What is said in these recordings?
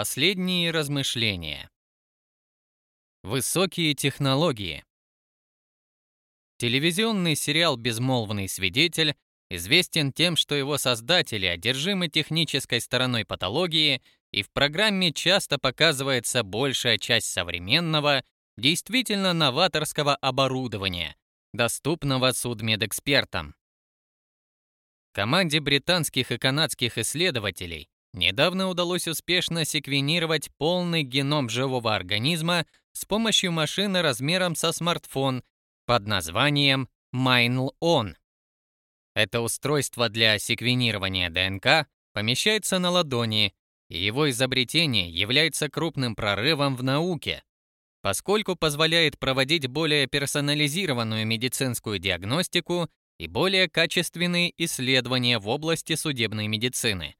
Последние размышления. Высокие технологии. Телевизионный сериал «Безмолвный свидетель» известен тем, что его создатели одержимы технической стороной патологии, и в программе часто показывается большая часть современного, действительно новаторского оборудования, доступного судмедэкспертам. Команде британских и канадских исследователей недавно удалось успешно секвенировать полный геном живого организма с помощью машины размером со смартфон под названием MineOn. Это устройство для секвенирования ДНК помещается на ладони, и его изобретение является крупным прорывом в науке, поскольку позволяет проводить более персонализированную медицинскую диагностику и более качественные исследования в области судебной медицины.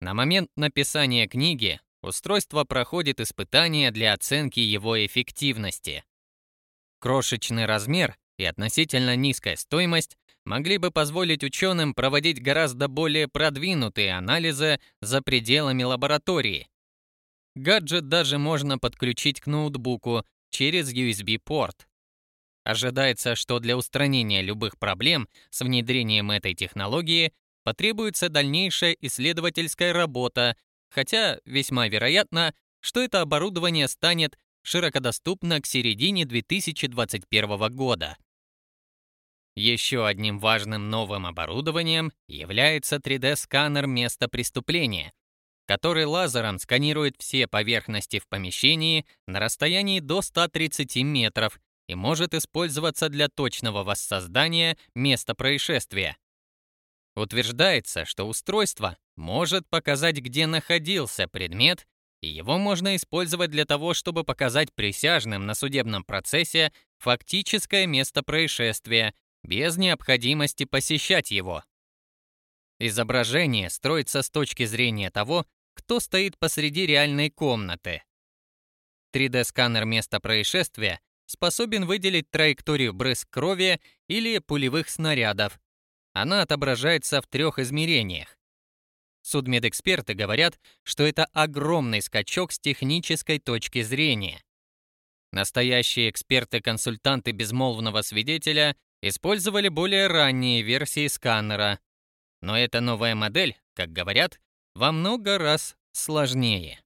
На момент написания книги устройство проходит испытания для оценки его эффективности. Крошечный размер и относительно низкая стоимость могли бы позволить ученым проводить гораздо более продвинутые анализы за пределами лаборатории. Гаджет даже можно подключить к ноутбуку через USB-порт. Ожидается, что для устранения любых проблем с внедрением этой технологии потребуется дальнейшая исследовательская работа, хотя весьма вероятно, что это оборудование станет широкодоступно к середине 2021 года. Еще одним важным новым оборудованием является 3D-сканер места преступления, который лазером сканирует все поверхности в помещении на расстоянии до 130 метров и может использоваться для точного воссоздания места происшествия. Утверждается, что устройство может показать, где находился предмет, и его можно использовать для того, чтобы показать присяжным на судебном процессе фактическое место происшествия без необходимости посещать его. Изображение строится с точки зрения того, кто стоит посреди реальной комнаты. 3D-сканер места происшествия способен выделить траекторию брызг крови или пулевых снарядов. Она отображается в трех измерениях. Судмедэксперты говорят, что это огромный скачок с технической точки зрения. Настоящие эксперты-консультанты безмолвного свидетеля использовали более ранние версии сканера. Но эта новая модель, как говорят, во много раз сложнее.